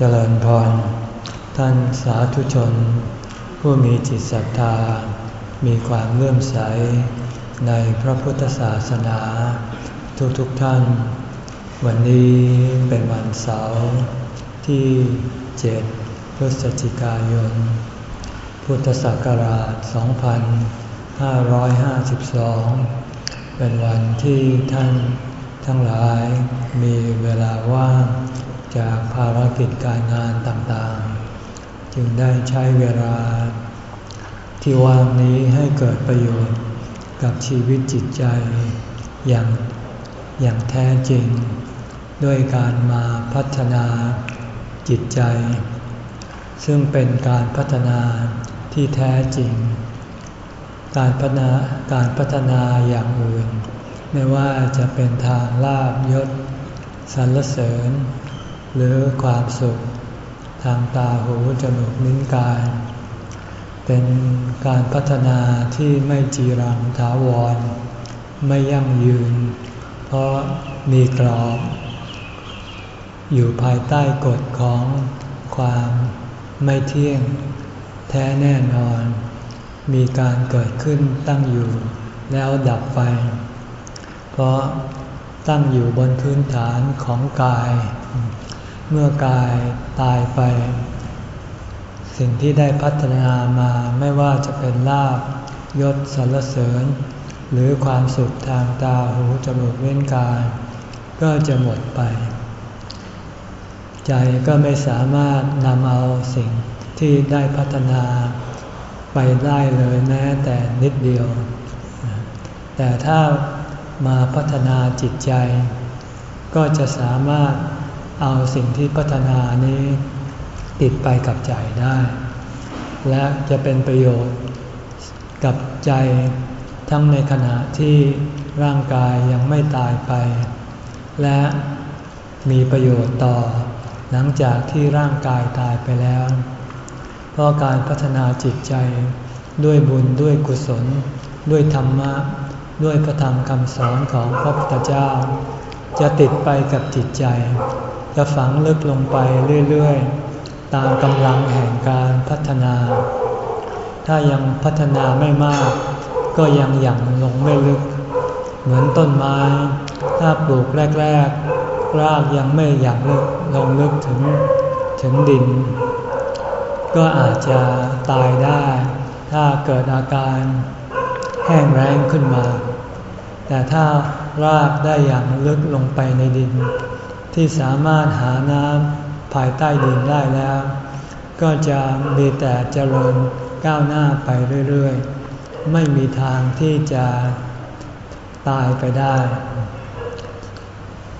เจริญพร ท่านสาธุชน ผู้มีจิตศรัทธา มีความเลื่อมใส ในพระพุทธศาสนา ทุกๆทท่าน วันนี้เป็นวันเสาร์ที่เจ็ดพฤศจิกายน พุทธศักราช 2552 เป็นวันที่ท่านทั้งหลายมีเวลาว่าง จากภารกิจการงานต่างๆ จึงได้ใช้เวลา ที่ว่างนี้ให้เกิดประโยชน์กับชีวิตจิตใจอย่างอย่างแท้จริง ด้วยการมาพัฒนาจิตใจ ซึ่งเป็นการพัฒนาที่แท้จริง การพัฒนาการพัฒนาอย่างอื่น ไม่ว่าจะเป็นทางลาบยศสรรเสริญ หรือความสุขทางตาหูจมูกนิ้นกาย เป็นการพัฒนาที่ไม่จีรังถาวร ไม่ยั่งยืน เพราะมีกรอบ อยู่ภายใต้กฎของความไม่เที่ยง แท้แน่นอน มีการเกิดขึ้นตั้งอยู่แล้วดับไป เพราะตั้งอยู่บนพื้นฐานของกาย เมื่อกายตายไป สิ่งที่ได้พัฒนามาไม่ว่าจะเป็นลาบยศสรรเสริญ หรือความสุขทางตาหูจมูกเว้นกาย ก็จะหมดไป ใจก็ไม่สามารถนำเอาสิ่งที่ได้พัฒนาไปได้เลยแม้แต่นิดเดียว แต่ถ้ามาพัฒนาจิตใจ ก็จะสามารถ เอาสิ่งที่พัฒนานี้ติดไปกับใจได้ และจะเป็นประโยชน์กับใจทั้งในขณะที่ร่างกายยังไม่ตายไป และมีประโยชน์ต่อ หลังจากที่ร่างกายตายไปแล้ว เพราะการพัฒนาจิตใจด้วยบุญด้วยกุศล ด้วยธรรมะ ด้วยพระธรรมคำสอนของพระพุทธเจ้า จะติดไปกับจิตใจ จะฝังลึกลงไปเรื่อยๆ ตามกำลังแห่งการพัฒนา ถ้ายังพัฒนาไม่มาก ก็ยังหยั่งลงไม่ลึก เหมือนต้นไม้ ถ้าปลูกแรกๆ รากยังไม่หยั่งลึกลงลึกถึงถึงดิน ก็อาจจะตายได้ ถ้าเกิดอาการแห้งแรงขึ้นมา แต่ถ้ารากได้อย่างลึกลงไปในดิน ที่สามารถหาน้ำภายใต้ดินได้แล้ว ก็จะมีแต่เจริญก้าวหน้าไปเรื่อยๆ ไม่มีทางที่จะตายไปได้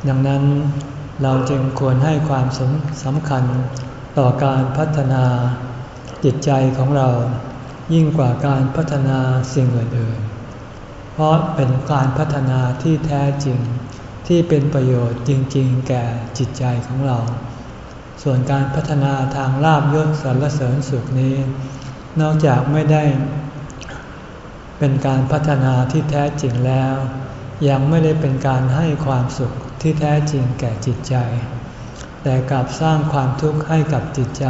ดังนั้นเราจึงควรให้ความสำคัญต่อการพัฒนาจิตใจของเรา ยิ่งกว่าการพัฒนาสิ่งอื่นๆ เพราะเป็นการพัฒนาที่แท้จริง ที่เป็นประโยชน์จริง ๆ แก่จิตใจของเรา ส่วนการพัฒนาทางลาบยศสรรเสริญสุขนี้ นอกจากไม่ได้ เป็นการพัฒนาที่แท้จริงแล้ว ยังไม่ได้เป็นการให้ความสุขที่แท้จริงแก่จิตใจ แต่กลับสร้างความทุกข์ให้กับจิตใจ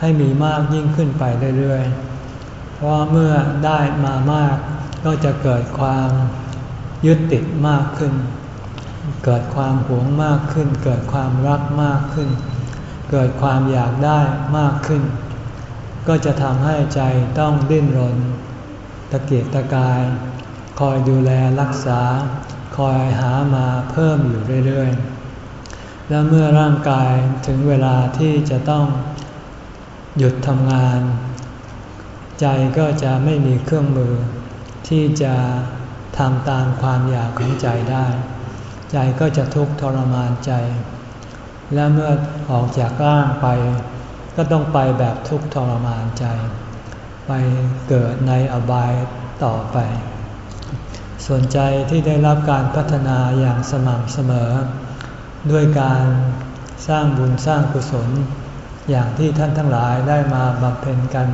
ให้มีมากยิ่งขึ้นไปเรื่อยๆ เพราะเมื่อได้มามากก็จะเกิดความยึดติดมากขึ้น เกิดความหวงมากขึ้น เกิดความรักมากขึ้น เกิดความอยากได้มากขึ้น ก็จะทำให้ใจต้องดิ้นรน ตะเกียกตะกาย คอยดูแลรักษา คอยหามาเพิ่มอยู่เรื่อยๆ และเมื่อร่างกายถึงเวลาที่จะต้องหยุดทำงาน ใจก็จะไม่มีเครื่องมือ ที่จะทำตามความอยากของใจได้ ใจก็จะทุกข์ทรมานใจ และเมื่อออกจากร่างไป ก็ต้องไปแบบทุกข์ทรมานใจ ไปเกิดในอบายต่อไป ส่วนใจที่ได้รับการพัฒนาอย่างสม่ำเสมอ ด้วยการสร้างบุญสร้างกุศล อย่างที่ท่านทั้งหลายได้มาบำเพ็ญกัน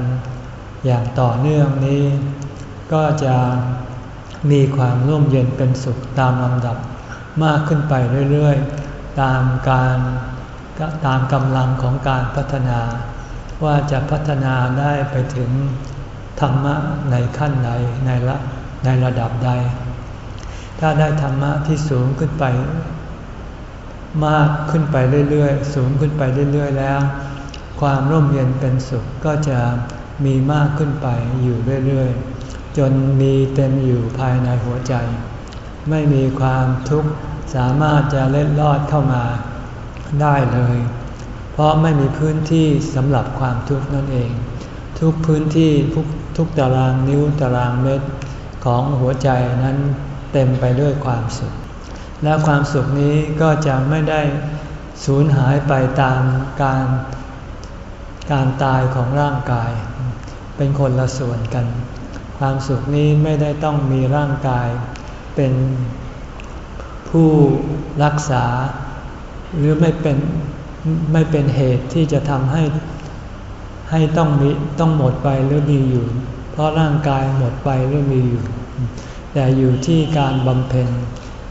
อย่างต่อเนื่องนี้ ก็จะมีความร่มเย็นเป็นสุขตามลำดับ มากขึ้นไปเรื่อยๆ ตามการตามกำลังของการพัฒนา ว่าจะพัฒนาได้ไปถึงธรรมะในขั้นใดในละในระดับใด ถ้าได้ธรรมะที่สูงขึ้นไป มากขึ้นไปเรื่อยๆ สูงขึ้นไปเรื่อยๆ แล้ว ความร่มเย็นเป็นสุขก็จะมีมากขึ้นไปอยู่เรื่อยๆ จนมีเต็มอยู่ภายในหัวใจ ไม่มีความทุกข์สามารถจะเล็ดลอดเข้ามาได้เลย เพราะไม่มีพื้นที่สำหรับความทุกข์นั่นเอง ทุกพื้นที่ทุกทุกตารางนิ้วตารางเมตรของหัวใจนั้นเต็มไปด้วยความสุข และความสุขนี้ก็จะไม่ได้สูญหายไปตามการการตายของร่างกาย เป็นคนละส่วนกัน ความสุขนี้ไม่ได้ต้องมีร่างกาย เป็นผู้รักษา หรือไม่เป็นไม่เป็นเหตุที่จะทำให้ให้ต้องมีต้องหมดไปหรือมีอยู่ เพราะร่างกายหมดไปหรือมีอยู่ แต่อยู่ที่การบำเพ็ญ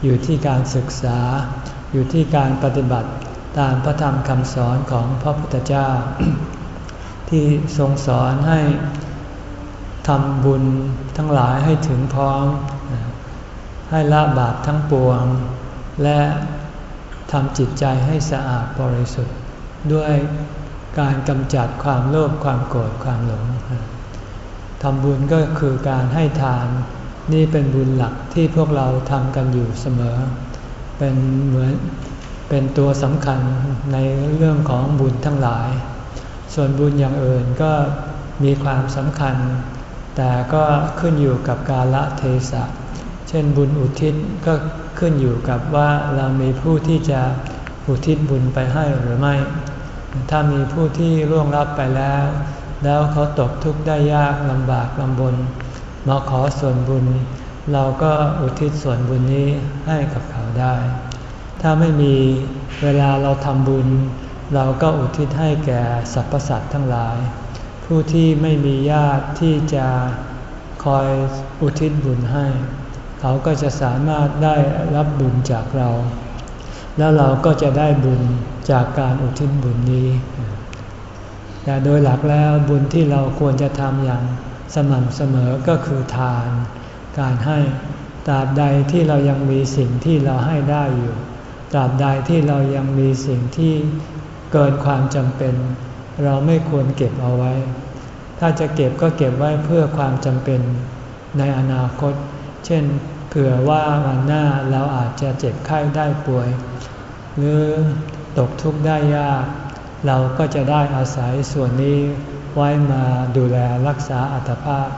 อยู่ที่การศึกษา อยู่ที่การปฏิบัติตามพระธรรมคำสอนของพระพุทธเจ้า ที่ทรงสอนให้ทำบุญทั้งหลายให้ถึงพร้อม ให้ละบาปทั้งปวง และทำจิตใจให้สะอาดบริสุทธิ์ ด้วยการกำจัดความโลภความโกรธความหลงทำบุญก็คือการให้ทาน นี่เป็นบุญหลักที่พวกเราทำกันอยู่เสมอ เป็นเหมือนเป็นตัวสำคัญในเรื่องของบุญทั้งหลาย ส่วนบุญอย่างอื่นก็มีความสำคัญ แต่ก็ขึ้นอยู่กับกาละเทศะ เช่นบุญอุทิศก็ขึ้นอยู่กับว่าเรามีผู้ที่จะอุทิศบุญไปให้หรือไม่ ถ้ามีผู้ที่ร่วงรับไปแล้ว แล้วเขาตกทุกข์ได้ยากลำบากลำบนมาขอส่วนบุญ เราก็อุทิศส่วนบุญนี้ให้กับเขาได้ ถ้าไม่มีเวลาเราทำบุญ เราก็อุทิศให้แก่สรรพสัตว์ทั้งหลาย ผู้ที่ไม่มีญาติที่จะคอยอุทิศบุญให้ เขาก็จะสามารถได้รับบุญจากเรา แล้วเราก็จะได้บุญจากการอุทิศบุญนี้ แต่โดยหลักแล้วบุญที่เราควรจะทำอย่างสม่ำเสมอก็คือทาน การให้ตราบใดที่เรายังมีสิ่งที่เราให้ได้อยู่ ตราบใดที่เรายังมีสิ่งที่เกินความจำเป็น เราไม่ควรเก็บเอาไว้ ถ้าจะเก็บก็เก็บไว้เพื่อความจำเป็นในอนาคต เช่นเผื่อว่าวันหน้าเราอาจจะเจ็บไข้ได้ป่วย หรือตกทุกข์ได้ยาก เราก็จะได้อาศัยส่วนนี้ไว้มาดูแลรักษาอัตภาพ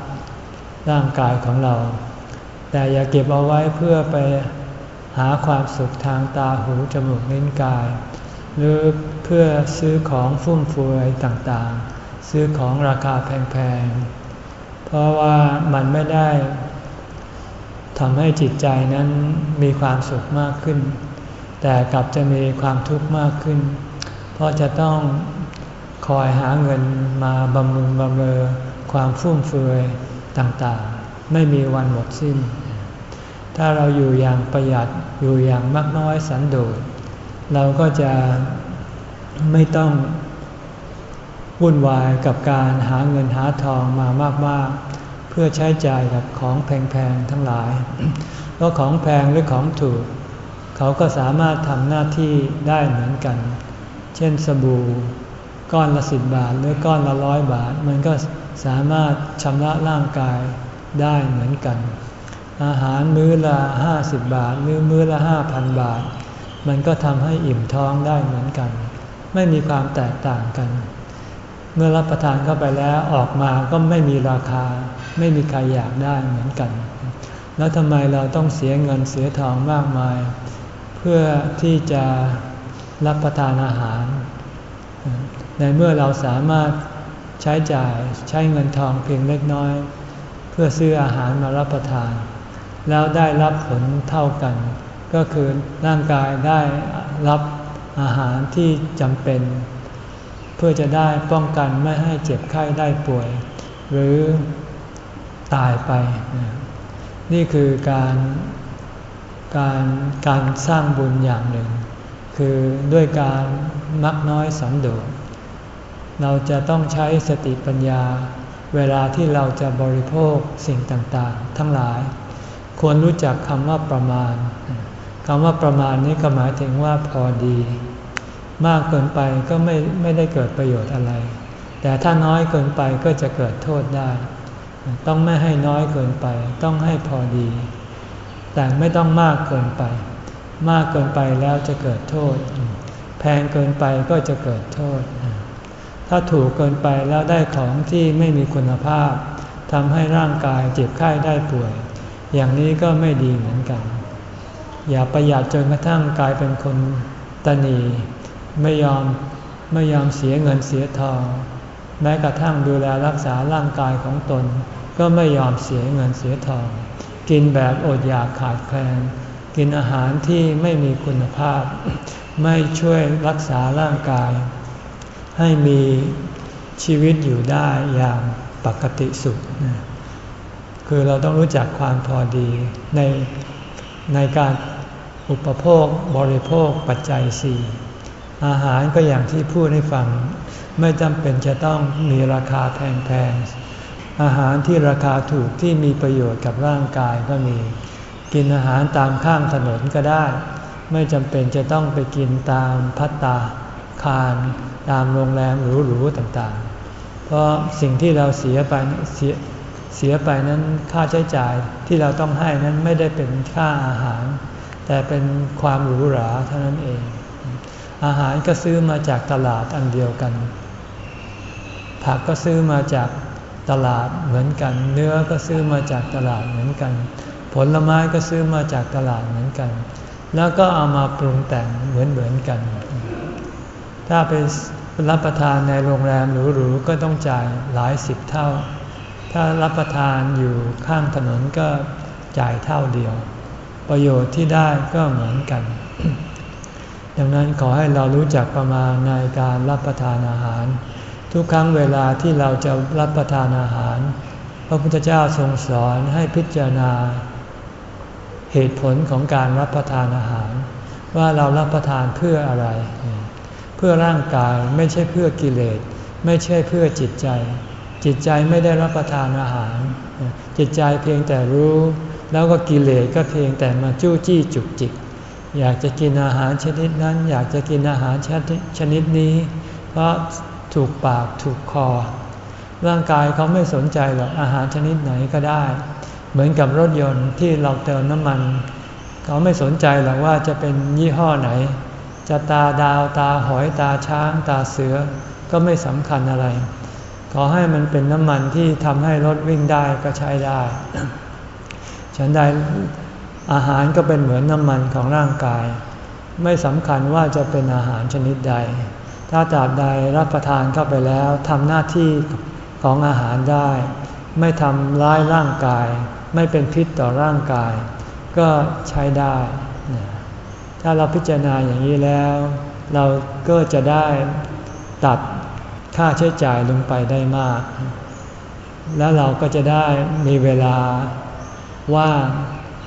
ร่างกายของเรา แต่อย่าเก็บเอาไว้เพื่อไปหาความสุขทางตาหูจมูกลิ้นกาย หรือเพื่อซื้อของฟุ่มเฟือยต่างๆ ซื้อของราคาแพงๆ เพราะว่ามันไม่ได้ ทำให้จิตใจนั้นมีความสุขมากขึ้น แต่กลับจะมีความทุกข์มากขึ้น เพราะจะต้องคอยหาเงินมาบำรุงบำเรอความฟุ่มเฟือยต่างๆ ไม่มีวันหมดสิ้น ถ้าเราอยู่อย่างประหยัดอยู่อย่างมากน้อยสันโดษเราก็จะไม่ต้องวุ่นวายกับการหาเงินหาทองมามากๆ เพื่อใช้จ่ายกับของแพงๆทั้งหลาย เพราะของแพงหรือของถูก เขาก็สามารถทำหน้าที่ได้เหมือนกัน เช่นสบู่ก้อนละสิบบาทหรือก้อนละร้อยบาท มันก็สามารถชำระร่างกายได้เหมือนกัน อาหารมื้อละห้าสิบบาทหรือมื้อละห้าพันบาท มันก็ทำให้อิ่มท้องได้เหมือนกัน ไม่มีความแตกต่างกัน เมื่อรับประทานเข้าไปแล้วออกมาก็ไม่มีราคา ไม่มีใครอยากได้เหมือนกัน แล้วทำไมเราต้องเสียเงินเสียทองมากมาย เพื่อที่จะรับประทานอาหาร ในเมื่อเราสามารถใช้จ่ายใช้เงินทองเพียงเล็กน้อย เพื่อซื้ออาหารมารับประทาน แล้วได้รับผลเท่ากัน ก็คือร่างกายได้รับอาหารที่จำเป็น เพื่อจะได้ป้องกันไม่ให้เจ็บไข้ได้ป่วย หรือ ตายไป นี่คือการการการสร้างบุญอย่างหนึ่ง คือด้วยการมักน้อยสันโดษเราจะต้องใช้สติปัญญา เวลาที่เราจะบริโภคสิ่งต่างๆ ทั้งหลาย ควรรู้จักคำว่าประมาณคำว่าประมาณนี้ก็หมายถึงว่าพอดี มากเกินไปก็ไม่ไม่ได้เกิดประโยชน์อะไร แต่ถ้าน้อยเกินไปก็จะเกิดโทษได้ ต้องไม่ให้น้อยเกินไป ต้องให้พอดี แต่ไม่ต้องมากเกินไป มากเกินไปแล้วจะเกิดโทษ แพงเกินไปก็จะเกิดโทษ ถ้าถูกเกินไปแล้วได้ของที่ไม่มีคุณภาพทำให้ร่างกายเจ็บไข้ได้ป่วย อย่างนี้ก็ไม่ดีเหมือนกัน อย่าประหยัดจนกระทั่งกลายเป็นคนตนี ไม่ยอมไม่ยอมเสียเงินเสียทอง แม้กระทั่งดูแลรักษาร่างกายของตน ก็ไม่ยอมเสียเงินเสียทอง กินแบบอดอยากขาดแคลน กินอาหารที่ไม่มีคุณภาพ ไม่ช่วยรักษาร่างกาย ให้มีชีวิตอยู่ได้อย่างปกติสุข คือเราต้องรู้จักความพอดีในในการอุปโภคบริโภคปัจจัยสี่อาหารก็อย่างที่พูดให้ฟัง ไม่จำเป็นจะต้องมีราคาแพงๆ อาหารที่ราคาถูกที่มีประโยชน์กับร่างกายก็มี กินอาหารตามข้างถนนก็ได้ ไม่จำเป็นจะต้องไปกินตามพัตตาคารตามโรงแรมหรูๆต่างๆ เพราะสิ่งที่เราเสียไปเสียเสียไปนั้นค่าใช้จ่ายที่เราต้องให้นั้นไม่ได้เป็นค่าอาหาร แต่เป็นความหรูหราเท่านั้นเอง อาหารก็ซื้อมาจากตลาดอันเดียวกัน ผักก็ซื้อมาจากตลาดเหมือนกัน เนื้อก็ซื้อมาจากตลาดเหมือนกัน ผลไม้ก็ซื้อมาจากตลาดเหมือนกัน แล้วก็เอามาปรุงแต่งเหมือนเหมือนกัน ถ้าไปรับประทานในโรงแรมหรูๆก็ต้องจ่ายหลายสิบเท่า ถ้ารับประทานอยู่ข้างถนนก็จ่ายเท่าเดียว ประโยชน์ที่ได้ก็เหมือนกัน ดังนั้นขอให้เรารู้จักประมาณในการรับประทานอาหาร ทุกครั้งเวลาที่เราจะรับประทานอาหาร พระพุทธเจ้าทรงสอนให้พิจารณา เหตุผลของการรับประทานอาหาร ว่าเรารับประทานเพื่ออะไร เพื่อร่างกายไม่ใช่เพื่อกิเลส ไม่ใช่เพื่อจิตใจ จิตใจไม่ได้รับประทานอาหาร จิตใจเพียงแต่รู้ แล้วก็กิเลสก็เพียงแต่มาจู้จี้จุกจิก อยากจะกินอาหารชนิดนั้น อยากจะกินอาหารชนิดนี้ เพราะถูกปากถูกคอ ร่างกายเขาไม่สนใจหรอกอาหารชนิดไหนก็ได้ เหมือนกับรถยนต์ที่เราเติมน้ำมัน เขาไม่สนใจหรอกว่าจะเป็นยี่ห้อไหน จะตาดาวตาหอยตาช้าง ตาเสือก็ไม่สำคัญอะไร ขอให้มันเป็นน้ำมันที่ทำให้รถวิ่งได้ก็ใช้ได้ฉันใด อาหารก็เป็นเหมือนน้ำมันของร่างกาย ไม่สำคัญว่าจะเป็นอาหารชนิดใด ถ้าตราบใดรับประทานเข้าไปแล้วทำหน้าที่ของอาหารได้ ไม่ทำร้ายร่างกาย ไม่เป็นพิษต่อร่างกาย ก็ใช้ได้ ถ้าเราพิจารณาอย่างนี้แล้ว เราก็จะได้ตัดค่าใช้จ่ายลงไปได้มาก แล้วเราก็จะได้มีเวลาว่าง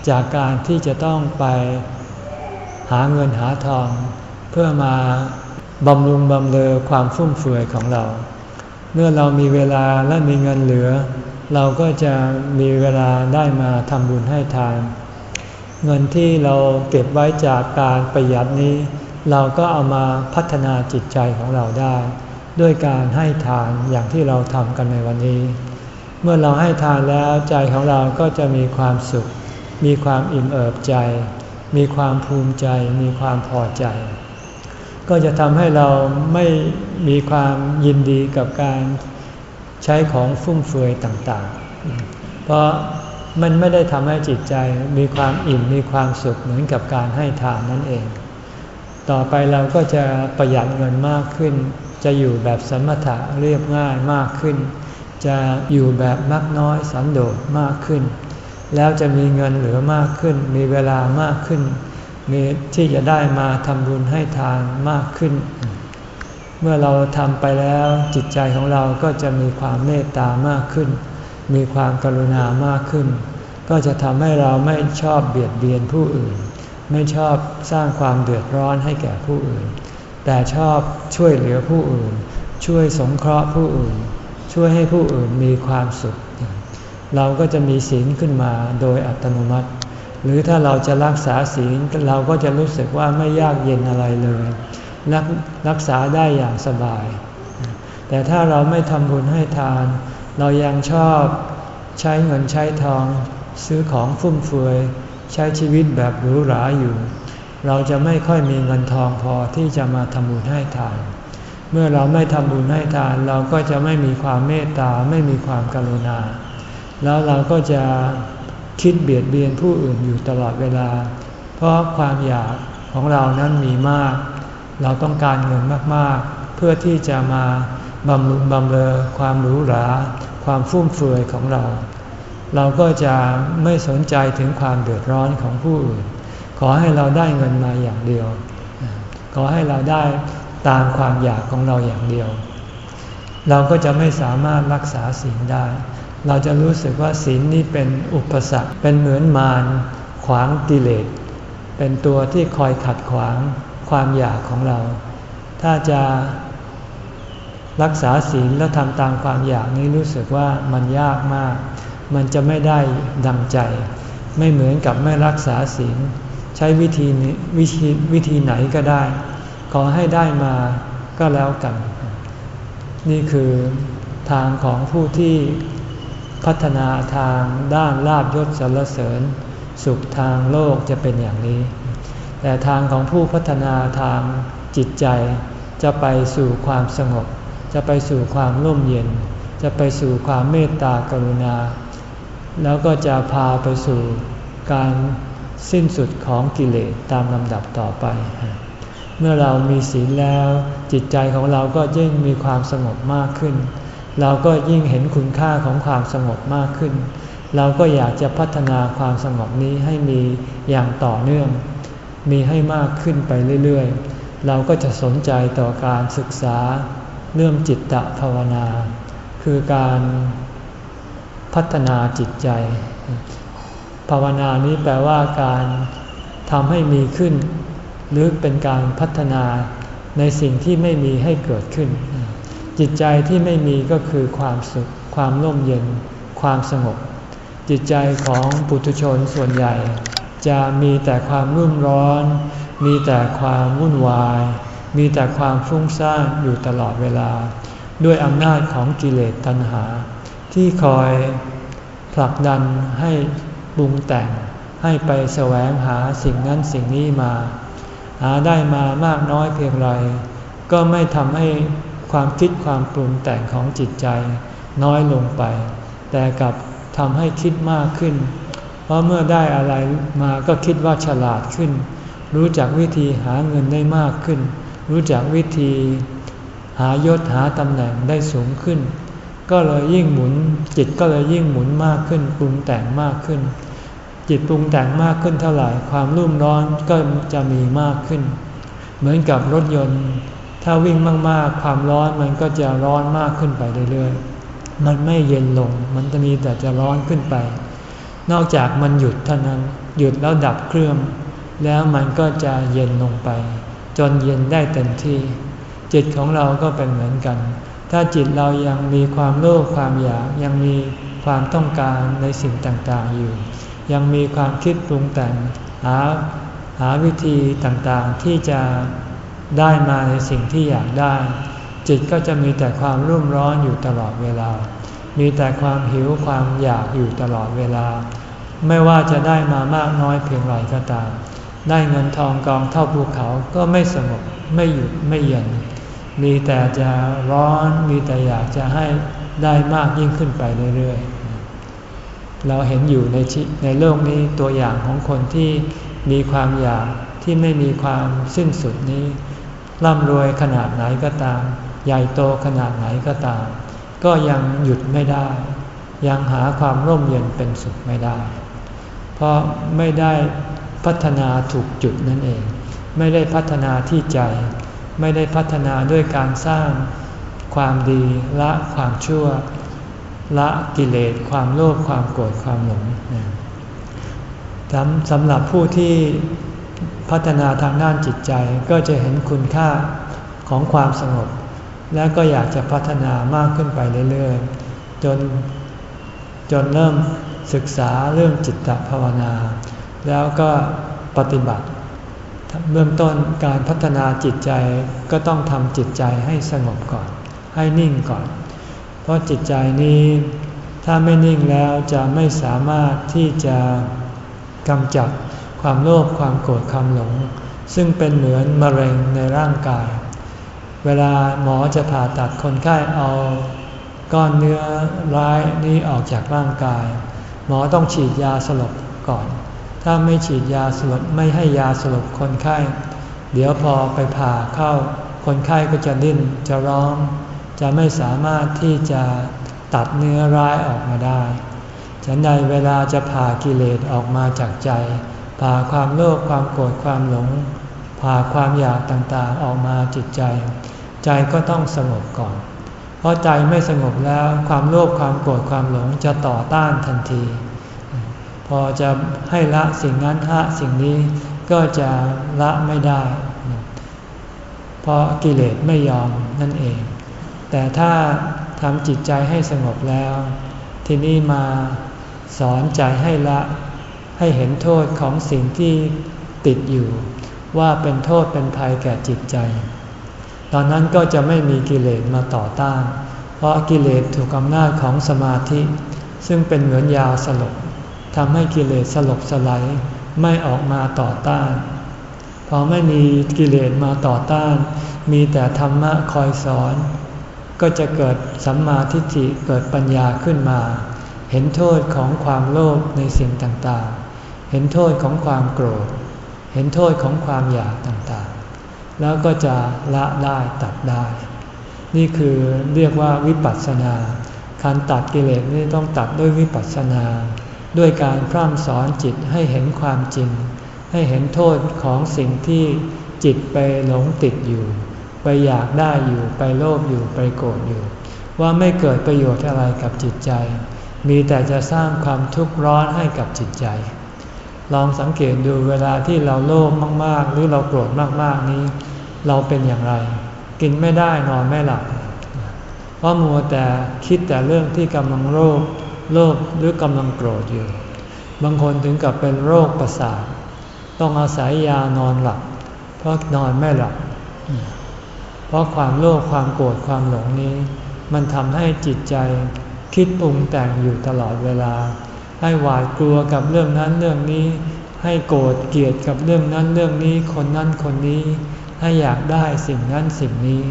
จากการที่จะต้องไปหาเงินหาทอง เพื่อมาบำรุงบำเรอความฟุ่มเฟือยของเรา เมื่อเรามีเวลาและมีเงินเหลือ เราก็จะมีเวลาได้มาทำบุญให้ทาน เงินที่เราเก็บไว้จากการประหยัดนี้ เราก็เอามาพัฒนาจิตใจของเราได้ ด้วยการให้ทานอย่างที่เราทำกันในวันนี้ เมื่อเราให้ทานแล้วใจของเราก็จะมีความสุข มีความอิ่มเอิบใจ มีความภูมิใจ มีความพอใจ ก็จะทำให้เราไม่มีความยินดีกับการใช้ของฟุ่มเฟือยต่างๆ เพราะมันไม่ได้ทำให้จิตใจมีความอิ่มมีความสุขเหมือนกับการให้ทานนั่นเอง ต่อไปเราก็จะประหยัดเงินมากขึ้น จะอยู่แบบสมถะเรียบง่ายมากขึ้น จะอยู่แบบมักน้อยสันโดษมากขึ้น แล้วจะมีเงินเหลือมากขึ้น มีเวลามากขึ้น มีที่จะได้มาทำบุญให้ทานมากขึ้น เมื่อเราทำไปแล้วจิตใจของเราก็จะมีความเมตตามากขึ้น มีความกรุณามากขึ้น ก็จะทำให้เราไม่ชอบเบียดเบียนผู้อื่น ไม่ชอบสร้างความเดือดร้อนให้แก่ผู้อื่น แต่ชอบช่วยเหลือผู้อื่น ช่วยสงเคราะห์ผู้อื่น ช่วยให้ผู้อื่นมีความสุข เราก็จะมีศีลขึ้นมาโดยอัตโนมัติ หรือถ้าเราจะรักษาศีลเราก็จะรู้สึกว่าไม่ยากเย็นอะไรเลยรักรักษาได้อย่างสบาย แต่ถ้าเราไม่ทำบุญให้ทาน เรายังชอบใช้เงินใช้ทอง ซื้อของฟุ่มเฟือยใช้ชีวิตแบบหรูหราอยู่ เราจะไม่ค่อยมีเงินทองพอที่จะมาทำบุญให้ทาน เมื่อเราไม่ทำบุญให้ทาน เราก็จะไม่มีความเมตตาไม่มีความกรุณา แล้วเราก็จะคิดเบียดเบียนผู้อื่นอยู่ตลอดเวลา เพราะความอยากของเรานั้นมีมาก เราต้องการเงินมากๆ เพื่อที่จะมาบำรุงบำเรอความหรูหรา ความฟุ่มเฟือยของเรา เราก็จะไม่สนใจถึงความเดือดร้อนของผู้อื่น ขอให้เราได้เงินมาอย่างเดียว ขอให้เราได้ตามความอยากของเราอย่างเดียว เราก็จะไม่สามารถรักษาศีลได้ เราจะรู้สึกว่าศีลนี้เป็นอุปสรรค เป็นเหมือนมารขวางกิเลส เป็นตัวที่คอยขัดขวางความอยากของเรา ถ้าจะรักษาศีลแล้วทำตามความอยากนี้รู้สึกว่ามันยากมาก มันจะไม่ได้ดังใจ ไม่เหมือนกับไม่รักษาศีล ใช้วิธีวิธีวิธีไหนก็ได้ ขอให้ได้มาก็แล้วกัน นี่คือทางของผู้ที่ พัฒนาทางด้านลาบยศสรรเสริญ สุขทางโลกจะเป็นอย่างนี้ แต่ทางของผู้พัฒนาทางจิตใจ จะไปสู่ความสงบ จะไปสู่ความร่มเย็น จะไปสู่ความเมตตากรุณา แล้วก็จะพาไปสู่การสิ้นสุดของกิเลสตามลำดับต่อไป เมื่อเรามีศีลแล้วจิตใจของเราก็ยิ่งมีความสงบมากขึ้น เราก็ยิ่งเห็นคุณค่าของความสงบมากขึ้น เราก็อยากจะพัฒนาความสงบนี้ให้มีอย่างต่อเนื่อง มีให้มากขึ้นไปเรื่อยๆ เราก็จะสนใจต่อการศึกษาเรื่องจิตตภาวนา คือการพัฒนาจิตใจ ภาวนานี้แปลว่าการทำให้มีขึ้น หรือเป็นการพัฒนาในสิ่งที่ไม่มีให้เกิดขึ้น จิตใจที่ไม่มีก็คือความสุข ความร่มเย็น ความสงบ จิตใจของปุถุชนส่วนใหญ่ จะมีแต่ความรุ่มร้อน มีแต่ความวุ่นวาย มีแต่ความฟุ้งซ่านอยู่ตลอดเวลา ด้วยอำนาจของกิเลสตัณหา ที่คอยผลักดันให้ปรุงแต่ง ให้ไปแสวงหาสิ่งนั้นสิ่งนี้มา หาได้มามากน้อยเพียงไรก็ไม่ทำให้ ความคิดความปรุงแต่งของจิตใจน้อยลงไป แต่กับทำให้คิดมากขึ้น เพราะเมื่อได้อะไรมาก็คิดว่าฉลาดขึ้น รู้จักวิธีหาเงินได้มากขึ้น รู้จักวิธีหายศหาตำแหน่งได้สูงขึ้น ก็เลยยิ่งหมุน จิตก็เลยยิ่งหมุนมากขึ้นปรุงแต่งมากขึ้น จิตปรุงแต่งมากขึ้นเท่าไหร่ความรุ่มร้อนก็จะมีมากขึ้น เหมือนกับรถยนต์ ถ้าวิ่งมากๆ ความร้อนมันก็จะร้อนมากขึ้นไปเรื่อยๆ มันไม่เย็นลง มันจะมีแต่จะร้อนขึ้นไป นอกจากมันหยุดเท่านั้น หยุดแล้วดับเครื่อง แล้วมันก็จะเย็นลงไป จนเย็นได้เต็มที่ จิตของเราก็เป็นเหมือนกัน ถ้าจิตเรายังมีความโลภความอยากยังมีความต้องการในสิ่งต่างๆอยู่ ยังมีความคิดปรุงแต่งหาหาวิธีต่างๆที่จะ ได้มาในสิ่งที่อยากได้ จิตก็จะมีแต่ความรุ่มร้อนอยู่ตลอดเวลา มีแต่ความหิวความอยากอยู่ตลอดเวลา ไม่ว่าจะได้มามากน้อยเพียงไรก็ตาม ได้เงินทองกองเท่าภูเขาก็ไม่สงบไม่หยุดไม่เย็น มีแต่จะร้อนมีแต่อยากจะให้ได้มากยิ่งขึ้นไปเรื่อยๆ เราเห็นอยู่ในในโลกนี้ตัวอย่างของคนที่มีความอยากที่ไม่มีความสิ้นสุดนี้ ร่ำรวยขนาดไหนก็ตาม ใหญ่โตขนาดไหนก็ตาม ก็ยังหยุดไม่ได้ ยังหาความร่มเย็นเป็นสุขไม่ได้ เพราะไม่ได้พัฒนาถูกจุดนั่นเอง ไม่ได้พัฒนาที่ใจ ไม่ได้พัฒนาด้วยการสร้างความดีละความชั่ว ละกิเลสความโลภความโกรธความหลงสำหรับผู้ที่ พัฒนาทางด้านจิตใจก็จะเห็นคุณค่าของความสงบ แล้วก็อยากจะพัฒนามากขึ้นไปเรื่อยๆ จนจนเริ่มศึกษาเรื่องจิตภาวนา แล้วก็ปฏิบัติเริ่มต้นการพัฒนาจิตใจก็ต้องทำจิตใจให้สงบก่อน ให้นิ่งก่อน เพราะจิตใจนี้ถ้าไม่นิ่งแล้วจะไม่สามารถที่จะกำจัด ความโลภความโกรธความหลง ซึ่งเป็นเหมือนมะเร็งในร่างกาย เวลาหมอจะผ่าตัดคนไข้เอาก้อนเนื้อร้ายนี้ออกจากร่างกาย หมอต้องฉีดยาสลบก่อน ถ้าไม่ฉีดยาสลบไม่ให้ยาสลบคนไข้ เดี๋ยวพอไปผ่าเข้า คนไข้ก็จะดิ้นจะร้อง จะไม่สามารถที่จะตัดเนื้อร้ายออกมาได้ ฉันใดเวลาจะผ่ากิเลสออกมาจากใจ ผ่าความโลภความโกรธความหลง ผ่าความอยากต่างๆออกมาจิตใจ ใจก็ต้องสงบก่อน เพราะใจไม่สงบแล้วความโลภความโกรธความหลงจะต่อต้านทันที พอจะให้ละสิ่งนั้นละสิ่งนี้ก็จะละไม่ได้ เพราะกิเลสไม่ยอมนั่นเอง แต่ถ้าทำจิตใจให้สงบแล้ว ทีนี้มาสอนใจให้ละ ให้เห็นโทษของสิ่งที่ติดอยู่ ว่าเป็นโทษเป็นภัยแก่จิตใจ ตอนนั้นก็จะไม่มีกิเลสมาต่อต้าน เพราะกิเลสถูกอำนาจของสมาธิ ซึ่งเป็นเหมือนยาสลบทำให้กิเลสสลบสลายไม่ออกมาต่อต้าน พอไม่มีกิเลสมาต่อต้าน มีแต่ธรรมะคอยสอน ก็จะเกิดสัมมาทิฏฐิเกิดปัญญาขึ้นมา เห็นโทษของความโลภในสิ่งต่างๆ เห็นโทษของความโกรธ เห็นโทษของความอยากต่างๆ แล้วก็จะละได้ตัดได้ นี่คือเรียกว่าวิปัสสนา การตัดกิเลสนี่ต้องตัดด้วยวิปัสสนา ด้วยการพร่ำสอนจิตให้เห็นความจริง ให้เห็นโทษของสิ่งที่จิตไปหลงติดอยู่ ไปอยากได้อยู่ ไปโลภอยู่ ไปโกรธอยู่ ว่าไม่เกิดประโยชน์อะไรกับจิตใจ มีแต่จะสร้างความทุกข์ร้อนให้กับจิตใจ ลองสังเกตดูเวลาที่เราโลภมาก ๆ หรือเราโกรธมาก ๆ นี้ เราเป็นอย่างไร กินไม่ได้นอนไม่หลับ เพราะมัวแต่คิดแต่เรื่องที่กำลังโลภโลภหรือกำลังโกรธอยู่ บางคนถึงกับเป็นโรคประสาท ต้องอาศัยยานอนหลับ เพราะนอนไม่หลับ เพราะความโลภความโกรธความหลงนี้ มันทำให้จิตใจคิดปรุงแต่งอยู่ตลอดเวลา ให้หวาดกลัวกับเรื่องนั้นเรื่องนี้ ให้โกรธเกลียดกับเรื่องนั้นเรื่องนี้คนนั้นคนนี้ ให้อยากได้สิ่งนั้นสิ่งนี้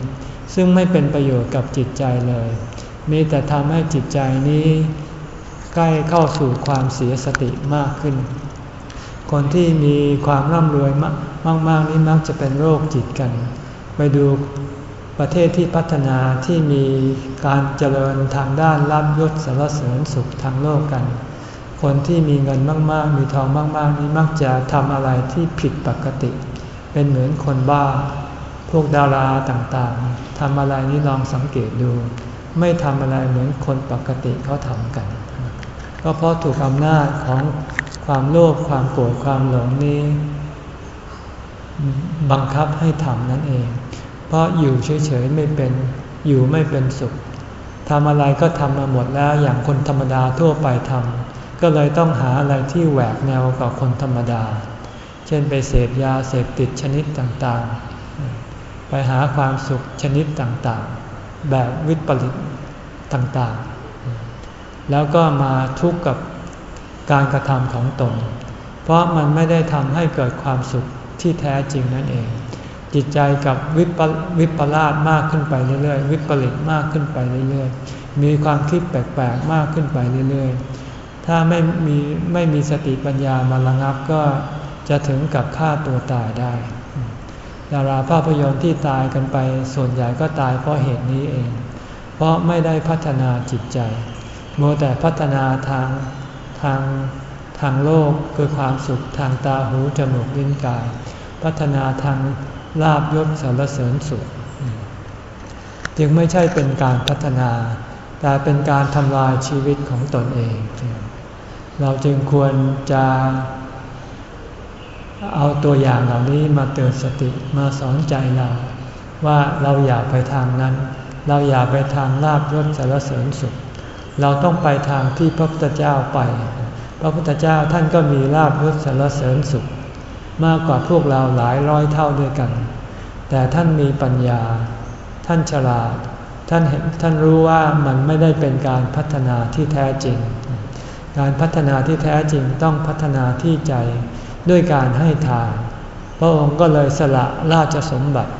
ซึ่งไม่เป็นประโยชน์กับจิตใจเลย มีแต่ทำให้จิตใจนี้ ใกล้เข้าสู่ความเสียสติมากขึ้น คนที่มีความร่ำรวยมาก ๆ นี้มักจะเป็นโรคจิตกัน ไปดูประเทศที่พัฒนาที่มีการเจริญทางด้านลาบยศสารเสริญสุขทางโลกกัน คนที่มีเงินมาก ๆ มีทองมาก ๆ นี้มักจะทำอะไรที่ผิดปกติ เป็นเหมือนคนบ้า พวกดาราต่างๆทำอะไรนี้ลองสังเกตดู ไม่ทำอะไรเหมือนคนปกติเขาทำกัน ก็เพราะถูกอำนาจของความโลภความโกรธความหลงนี้ บังคับให้ทำนั่นเอง เพราะอยู่เฉย ๆ ไม่เป็นอยู่ไม่เป็นสุขทำอะไรก็ทำมาหมดแล้วอย่างคนธรรมดาทั่วไปทำ ก็เลยต้องหาอะไรที่แหวกแนวกับคนธรรมดา เช่นไปเสพยาเสพติดชนิดต่างๆ ไปหาความสุขชนิดต่างๆ แบบวิปริตต่างๆ แล้วก็มาทุกข์กับการกระทำของตน เพราะมันไม่ได้ทำให้เกิดความสุขที่แท้จริงนั่นเอง จิตใจกับวิปวิปลาสมากขึ้นไปเรื่อยๆ วิปริตมากขึ้นไปเรื่อยๆ มีความคิดแปลกๆ มากขึ้นไปเรื่อยๆ ถ้าไม่มีไม่มีสติปัญญามาระงับก็จะถึงกับฆ่าตัวตายได้ ดาราภาพยนตร์ที่ตายกันไปส่วนใหญ่ก็ตายเพราะเหตุนี้เอง เพราะไม่ได้พัฒนาจิตใจโมแต่พัฒนาทางทางทางโลกคือความสุขทางตาหูจมูกลิ้นกาย พัฒนาทางลาบยศสารเสริญสุข จึงไม่ใช่เป็นการพัฒนา แต่เป็นการทำลายชีวิตของตนเอง เราจึงควรจะเอาตัวอย่างเหล่านี้มาเตือนสติมาสอนใจเรา ว่าเราอย่าไปทางนั้น เราอย่าไปทางลาบยศสารเสริญสุข เราต้องไปทางที่พระพุทธเจ้าไป พระพุทธเจ้าท่านก็มีลาบยศสารเสริญสุข มากกว่าพวกเราหลายร้อยเท่าด้วยกัน แต่ท่านมีปัญญา ท่านฉลาด ท่านเห็นท่านรู้ว่ามันไม่ได้เป็นการพัฒนาที่แท้จริง การพัฒนาที่แท้จริงต้องพัฒนาที่ใจด้วยการให้ทาน พระองค์ก็เลยสละราชสมบัติ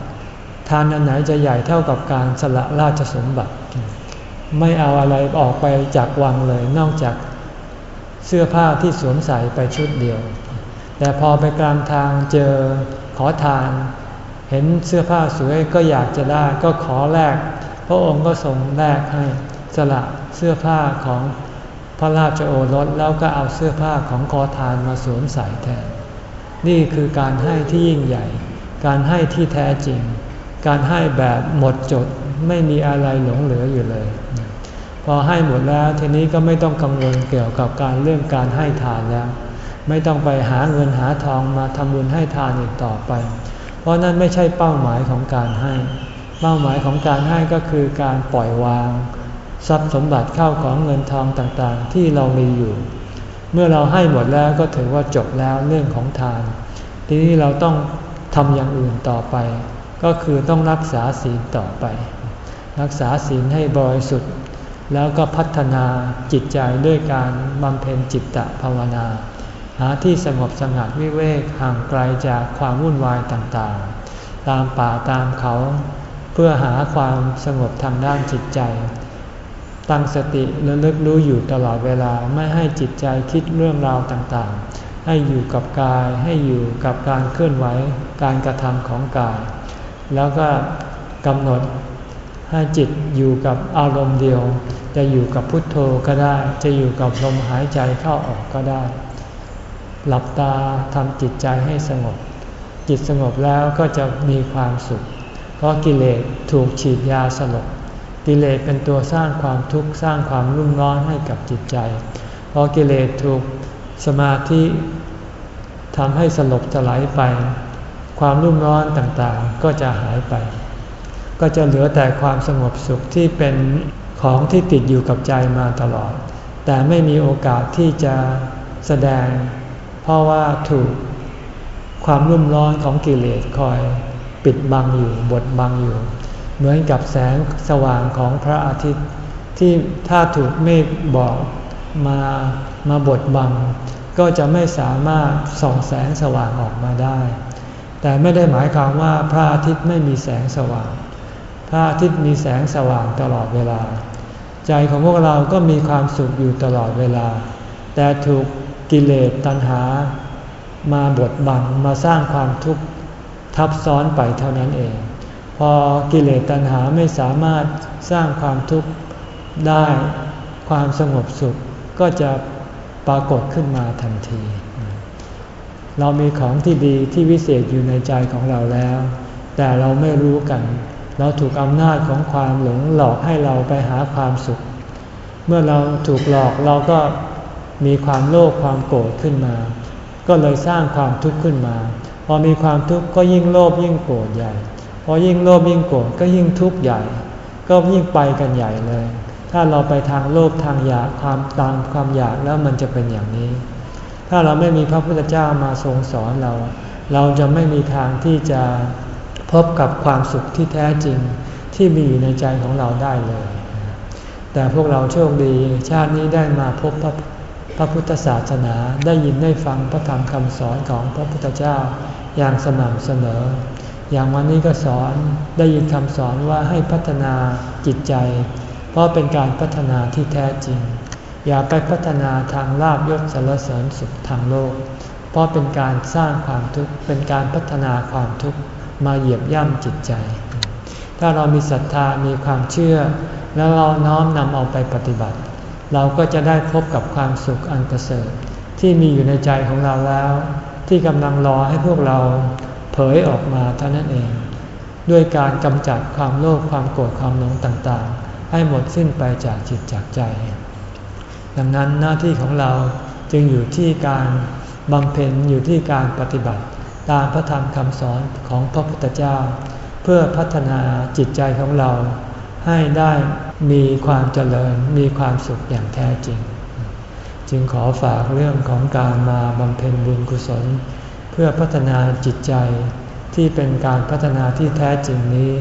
ทานอันไหนจะใหญ่เท่ากับการสละราชสมบัติ ไม่เอาอะไรออกไปจากวังเลยนอกจากเสื้อผ้าที่สวมใส่ไปชุดเดียว แต่พอไปกลางทางเจอขอทาน เห็นเสื้อผ้าสวยก็อยากจะได้ก็ขอแลกพระองค์ก็ทรงแลกให้สละเสื้อผ้าของ ระราชโอรสแล้วก็เอาเสื้อผ้าของขอทานมาสวมใส่แทน นี่คือการให้ที่ยิ่งใหญ่ การให้ที่แท้จริง การให้แบบหมดจดไม่มีอะไรหลงเหลืออยู่เลย พอให้หมดแล้วทีนี้ก็ไม่ต้องกังวลเกี่ยวกับการเรื่องการให้ทานแล้ว ไม่ต้องไปหาเงินหาทองมาทำบุญให้ทานอีกต่อไป เพราะนั่นไม่ใช่เป้าหมายของการให้ เป้าหมายของการให้ก็คือการปล่อยวาง ทรัพย์สมบัติเข้าของเงินทองต่างๆ ที่เรามีอยู่ เมื่อเราให้หมดแล้วก็ถือว่าจบแล้วเรื่องของทาน ทีนี้เราต้องทำอย่างอื่นต่อไป ก็คือต้องรักษาศีลต่อไป รักษาศีลให้บริสุทธิ์ แล้วก็พัฒนาจิตใจด้วยการบำเพ็ญจิตตภาวนา หาที่สงบสงัดวิเวกห่างไกลจากความวุ่นวายต่างๆ ตามป่าตามเขา เพื่อหาความสงบทางด้านจิตใจ ตั้งสติระลึกรู้อยู่ตลอดเวลาไม่ให้จิตใจคิดเรื่องราวต่างๆ ให้อยู่กับกายให้อยู่กับการเคลื่อนไหวการกระทำของกาย แล้วก็กำหนดให้จิตอยู่กับอารมณ์เดียว จะอยู่กับพุทโธก็ได้ จะอยู่กับลมหายใจเข้าออกก็ได้ หลับตาทำจิตใจให้สงบ จิตสงบแล้วก็จะมีความสุข เพราะกิเลสถูกฉีดยาสลบ กิเลสเป็นตัวสร้างความทุกข์สร้างความรุ่มร้อนให้กับจิตใจ พอกิเลสถูกสมาธิทำให้สลบสลายไป ความรุ่มร้อนต่างๆ ก็จะหายไป ก็จะเหลือแต่ความสงบสุขที่เป็นของที่ติดอยู่กับใจมาตลอด แต่ไม่มีโอกาสที่จะแสดง เพราะว่าถูกความรุ่มร้อนของกิเลสคอย ปิดบังอยู่บดบังอยู่ เหมือนกับแสงสว่างของพระอาทิตย์ ที่ถ้าถูกเมฆบอกมามาบดบัง ก็จะไม่สามารถส่องแสงสว่างออกมาได้ แต่ไม่ได้หมายความว่าพระอาทิตย์ไม่มีแสงสว่าง พระอาทิตย์มีแสงสว่างตลอดเวลา ใจของพวกเราก็มีความสุขอยู่ตลอดเวลา แต่ถูกกิเลสตัณหา มาบดบังมาสร้างความทุกข์ทับซ้อนไปเท่านั้นเอง พอกิเลสตัณหาไม่สามารถสร้างความทุกข์ได้ความสงบสุขก็จะปรากฏขึ้นมาทันที เรามีของที่ดีที่วิเศษอยู่ในใจของเราแล้ว แต่เราไม่รู้กัน เราถูกอำนาจของความหลงหลอกให้เราไปหาความสุข เมื่อเราถูกหลอกเราก็มีความโลภความโกรธขึ้นมา ก็เลยสร้างความทุกข์ขึ้นมา พอมีความทุกข์ก็ยิ่งโลภยิ่งโกรธใหญ่ พอยิ่งโลภยิ่งโกรธก็ยิ่งทุกข์ใหญ่ ก็ยิ่งไปกันใหญ่เลย ถ้าเราไปทางโลภทางอยากความตามความอยากแล้วมันจะเป็นอย่างนี้ ถ้าเราไม่มีพระพุทธเจ้ามาทรงสอนเรา เราจะไม่มีทางที่จะพบกับความสุขที่แท้จริงที่มีอยู่ในใจของเราได้เลย แต่พวกเราโชคดีชาตินี้ได้มาพบพระพระพุทธศาสนาได้ยินได้ฟังพระธรรมคำสอนของพระพุทธเจ้าอย่างสม่ำเสมอ อย่างวันนี้ก็สอนได้ยินคำสอนว่าให้พัฒนาจิตใจ เพราะเป็นการพัฒนาที่แท้จริง อย่าไปพัฒนาทางลาบยศสารเสริญสุขทางโลก เพราะเป็นการสร้างความทุกข์เป็นการพัฒนาความทุกข์มาเหยียบย่ำจิตใจ ถ้าเรามีศรัทธามีความเชื่อ แล้วเราน้อมนำเอาไปปฏิบัติ เราก็จะได้พบกับความสุขอันประเสริฐที่มีอยู่ในใจของเราแล้ว ที่กำลังรอให้พวกเรา เผยออกมาเท่านั้นเอง ด้วยการกำจัดความโลภความโกรธความหลงต่างๆ ให้หมดสิ้นไปจากจิตจากใจ ดังนั้นหน้าที่ของเราจึงอยู่ที่การบำเพ็ญอยู่ที่การปฏิบัติ ตามพระธรรมคำสอนของพระพุทธเจ้า เพื่อพัฒนาจิตใจของเรา ให้ได้มีความเจริญมีความสุขอย่างแท้จริง จึงขอฝากเรื่องของการมาบำเพ็ญบุญกุศล เพื่อพัฒนาจิตใจที่เป็นการพัฒนาที่แท้จริงนี้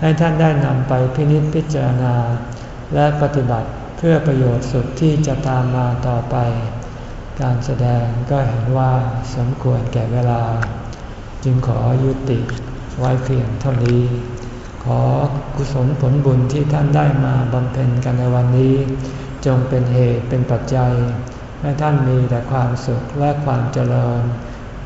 ให้ท่านได้นำไปพินิจพิจารณา และปฏิบัติเพื่อประโยชน์สุดที่จะตามมาต่อไป การแสดงก็เห็นว่าสมควรแก่เวลา จึงขอยุติไว้เพียงเท่านี้ ขอกุศลผลบุญที่ท่านได้มาบำเพ็ญกันในวันนี้ จงเป็นเหตุเป็นปัจจัย ให้ท่านมีแต่ความสุขและความเจริญ